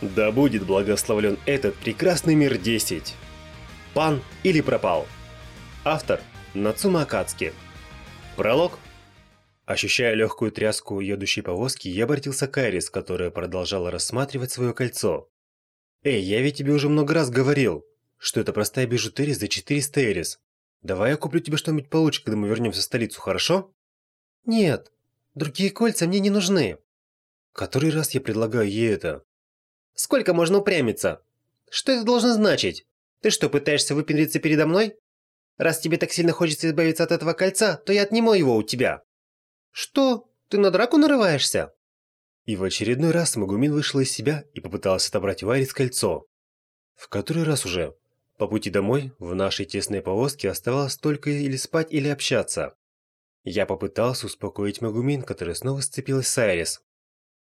Да будет благословлен этот прекрасный мир 10. Пан или пропал. Автор Нацума Акацки. Пролог. Ощущая легкую тряску едущей повозки, я обратился к Айрис, которая продолжала рассматривать свое кольцо. «Эй, я ведь тебе уже много раз говорил, что это простая бижутерия за 400 эрис. Давай я куплю тебе что-нибудь получше, когда мы вернемся в столицу, хорошо?» «Нет, другие кольца мне не нужны». Который раз я предлагаю ей это. Сколько можно упрямиться? Что это должно значить? Ты что, пытаешься выпендриться передо мной? Раз тебе так сильно хочется избавиться от этого кольца, то я отниму его у тебя. Что? Ты на драку нарываешься? И в очередной раз Магумин вышла из себя и попыталась отобрать у Айрис кольцо. В который раз уже? По пути домой в нашей тесной повозке оставалось только или спать, или общаться. Я попытался успокоить Магумин, которая снова сцепилась с Айрис.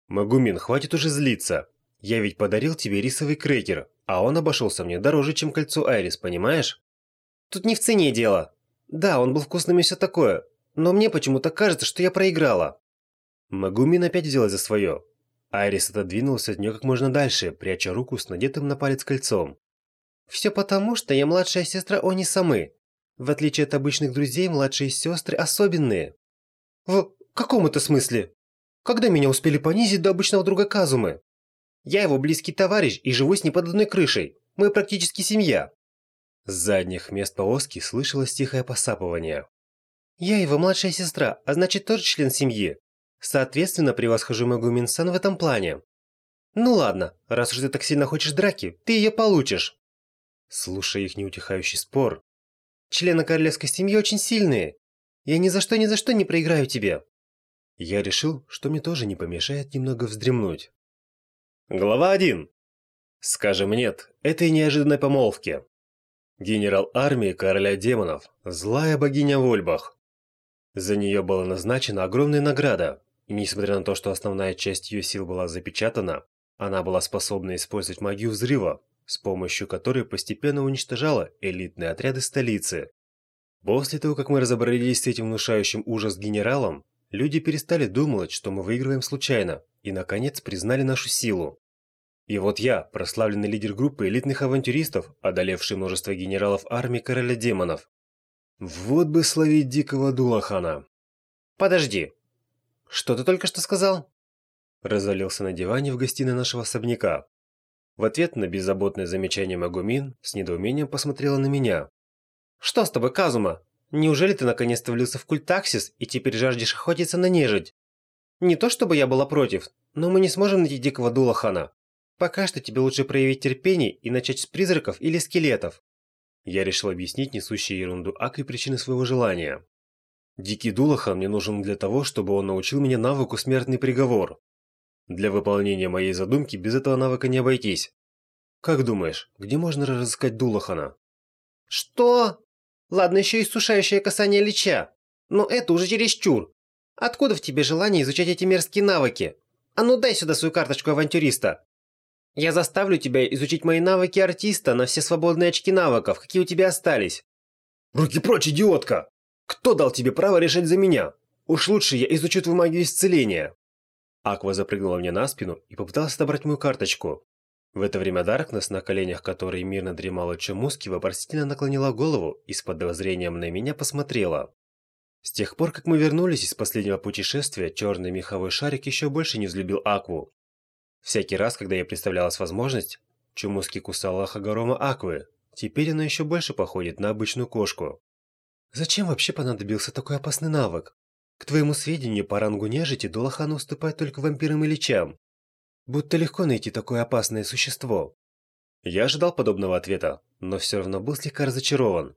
«Магумин, хватит уже злиться. Я ведь подарил тебе рисовый крекер, а он обошелся мне дороже, чем кольцо Айрис, понимаешь? Тут не в цене дело. Да, он был вкусным и все такое, но мне почему-то кажется, что я проиграла. Магумин опять взялась за свое. Айрис отодвинулся от нее как можно дальше, пряча руку с надетым на палец кольцом. «Все потому, что я младшая сестра Они Самы. В отличие от обычных друзей, младшие сестры особенные». «В каком это смысле? Когда меня успели понизить до обычного друга Казумы?» Я его близкий товарищ и живу с ним под одной крышей. Мы практически семья». С задних мест повозки слышалось тихое посапывание. «Я его младшая сестра, а значит тоже член семьи. Соответственно, превосхожу Магумин-сан в этом плане. Ну ладно, раз уж ты так сильно хочешь драки, ты ее получишь». Слушая их неутихающий спор, «Члены королевской семьи очень сильные. Я ни за что ни за что не проиграю тебе». Я решил, что мне тоже не помешает немного вздремнуть. Глава 1. Скажем нет этой неожиданной помолвке. Генерал армии короля демонов, злая богиня Вольбах. За нее была назначена огромная награда, и несмотря на то, что основная часть ее сил была запечатана, она была способна использовать магию взрыва, с помощью которой постепенно уничтожала элитные отряды столицы. После того, как мы разобрались с этим внушающим ужас генералом, люди перестали думать, что мы выигрываем случайно, и, наконец, признали нашу силу. И вот я, прославленный лидер группы элитных авантюристов, одолевший множество генералов армии короля демонов. Вот бы словить дикого Дулахана. «Подожди, что ты только что сказал?» Развалился на диване в гостиной нашего особняка. В ответ на беззаботное замечание Магумин с недоумением посмотрела на меня. «Что с тобой, Казума? Неужели ты наконец-то влился в культ Таксис и теперь жаждешь охотиться на нежить? Не то чтобы я была против, но мы не сможем найти дикого Дулахана. Пока что тебе лучше проявить терпение и начать с призраков или скелетов. Я решил объяснить несущие ерунду Ак и причины своего желания. Дикий Дулахан мне нужен для того, чтобы он научил меня навыку смертный приговор. Для выполнения моей задумки без этого навыка не обойтись. Как думаешь, где можно разыскать Дулахана? Что? Ладно, еще и сушающее касание лича. Но это уже чересчур. Откуда в тебе желание изучать эти мерзкие навыки? А ну дай сюда свою карточку авантюриста. Я заставлю тебя изучить мои навыки артиста на все свободные очки навыков, какие у тебя остались. Руки прочь, идиотка! Кто дал тебе право решать за меня? Уж лучше я изучу твою магию исцеления. Аква запрыгнула мне на спину и попыталась отобрать мою карточку. В это время Даркнесс, на коленях которой мирно дремала Чемуски, вопросительно наклонила голову и с подозрением на меня посмотрела. С тех пор, как мы вернулись из последнего путешествия, черный меховой шарик еще больше не взлюбил Акву. Всякий раз, когда ей представлялась возможность, Чумуски кусала Хагорома Аквы. Теперь она еще больше походит на обычную кошку. Зачем вообще понадобился такой опасный навык? К твоему сведению, по рангу нежити Дулахана уступает только вампирам и личам. Будто легко найти такое опасное существо. Я ожидал подобного ответа, но все равно был слегка разочарован.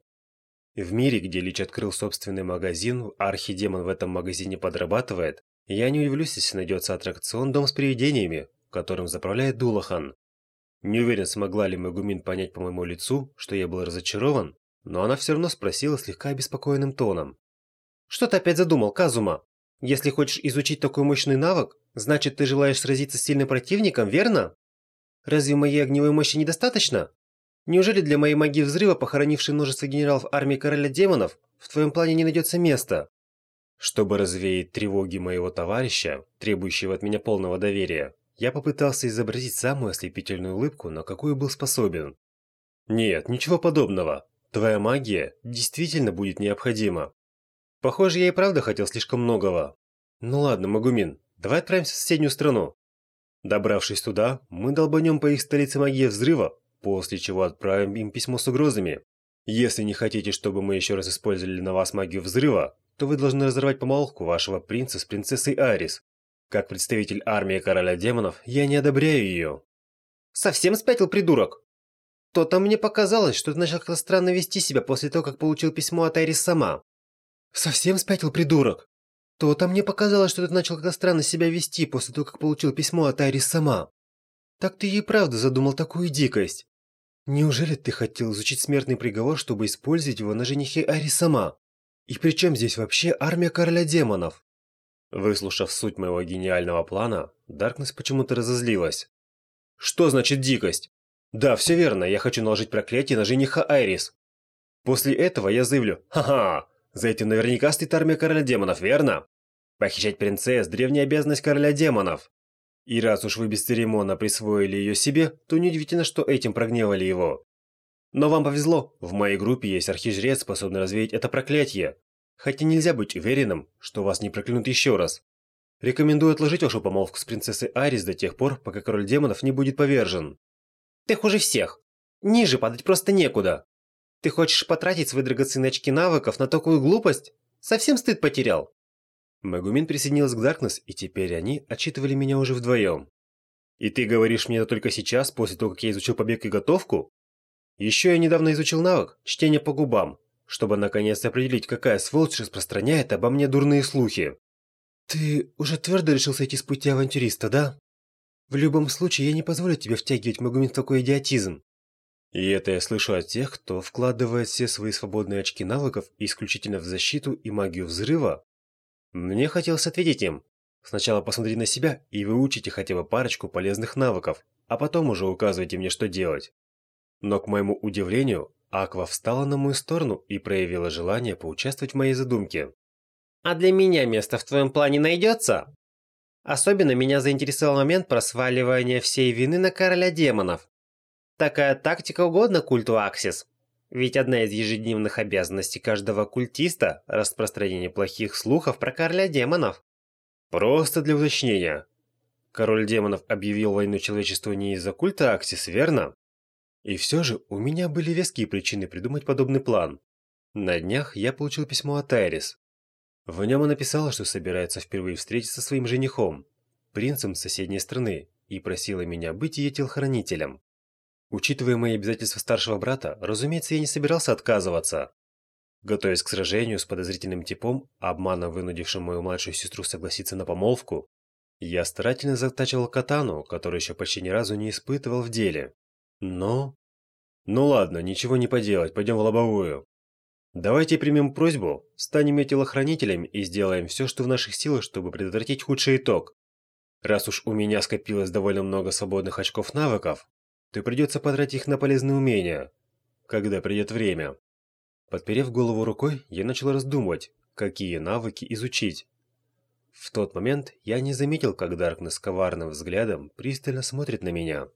В мире, где Лич открыл собственный магазин, архидемон в этом магазине подрабатывает, я не удивлюсь, если найдется аттракцион «Дом с привидениями», которым заправляет Дулахан. Не уверен, смогла ли Магумин понять по моему лицу, что я был разочарован, но она все равно спросила слегка обеспокоенным тоном. «Что ты опять задумал, Казума? Если хочешь изучить такой мощный навык, значит ты желаешь сразиться с сильным противником, верно? Разве моей огневой мощи недостаточно? Неужели для моей магии взрыва, похоронившей множество генералов армии короля демонов, в твоем плане не найдется места? Чтобы развеять тревоги моего товарища, требующего от меня полного доверия, Я попытался изобразить самую ослепительную улыбку, на какую был способен. Нет, ничего подобного. Твоя магия действительно будет необходима. Похоже, я и правда хотел слишком многого. Ну ладно, Магумин, давай отправимся в соседнюю страну. Добравшись туда, мы долбанем по их столице магии взрыва, после чего отправим им письмо с угрозами. Если не хотите, чтобы мы еще раз использовали на вас магию взрыва, то вы должны разорвать помолвку вашего принца с принцессой Арис. Как представитель армии короля демонов, я не одобряю ее. Совсем спятил придурок? То-то мне показалось, что ты начал как-то странно вести себя после того, как получил письмо от Айрис сама. Совсем спятил придурок? То-то мне показалось, что ты начал как-то странно себя вести после того, как получил письмо от Айрис сама. Так ты и правда задумал такую дикость. Неужели ты хотел изучить смертный приговор, чтобы использовать его на женихе Айрис сама? И при чем здесь вообще армия короля демонов? Выслушав суть моего гениального плана, Даркнесс почему-то разозлилась. Что значит дикость? Да, все верно, я хочу наложить проклятие на жениха Айрис. После этого я заявлю, ха-ха, за этим наверняка стоит армия короля демонов, верно? Похищать принцесс – древняя обязанность короля демонов. И раз уж вы бесцеремонно присвоили ее себе, то неудивительно, что этим прогневали его. Но вам повезло, в моей группе есть архижрец, способный развеять это проклятие хотя нельзя быть уверенным, что вас не проклянут еще раз. Рекомендую отложить вашу помолвку с принцессой Арис до тех пор, пока король демонов не будет повержен. Ты хуже всех. Ниже падать просто некуда. Ты хочешь потратить свои драгоценные очки навыков на такую глупость? Совсем стыд потерял. Магумин присоединилась к Даркнесс, и теперь они отчитывали меня уже вдвоем. И ты говоришь мне это только сейчас, после того, как я изучил побег и готовку? Еще я недавно изучил навык чтения по губам, чтобы наконец определить, какая сволочь распространяет обо мне дурные слухи. Ты уже твердо решился идти с пути авантюриста, да? В любом случае, я не позволю тебе втягивать Магумин в такой идиотизм. И это я слышу от тех, кто вкладывает все свои свободные очки навыков исключительно в защиту и магию взрыва. Мне хотелось ответить им. Сначала посмотрите на себя и выучите хотя бы парочку полезных навыков, а потом уже указывайте мне, что делать. Но, к моему удивлению, Аква встала на мою сторону и проявила желание поучаствовать в моей задумке. «А для меня место в твоем плане найдется?» Особенно меня заинтересовал момент просваливания всей вины на короля демонов. Такая тактика угодна культу Аксис. Ведь одна из ежедневных обязанностей каждого культиста – распространение плохих слухов про короля демонов. Просто для уточнения. Король демонов объявил войну человечеству не из-за культа Аксис, верно? И все же у меня были веские причины придумать подобный план. На днях я получил письмо от Айрис. В нем она написала, что собирается впервые встретиться со своим женихом, принцем соседней страны, и просила меня быть ее телохранителем. Учитывая мои обязательства старшего брата, разумеется, я не собирался отказываться. Готовясь к сражению с подозрительным типом, обманом вынудившим мою младшую сестру согласиться на помолвку, я старательно затачивал катану, которую еще почти ни разу не испытывал в деле. Но... Ну ладно, ничего не поделать, пойдем в лобовую. Давайте примем просьбу, станем ее телохранителями и сделаем все, что в наших силах, чтобы предотвратить худший итог. Раз уж у меня скопилось довольно много свободных очков навыков, то придется потратить их на полезные умения, когда придет время. Подперев голову рукой, я начал раздумывать, какие навыки изучить. В тот момент я не заметил, как Даркнесс коварным взглядом пристально смотрит на меня.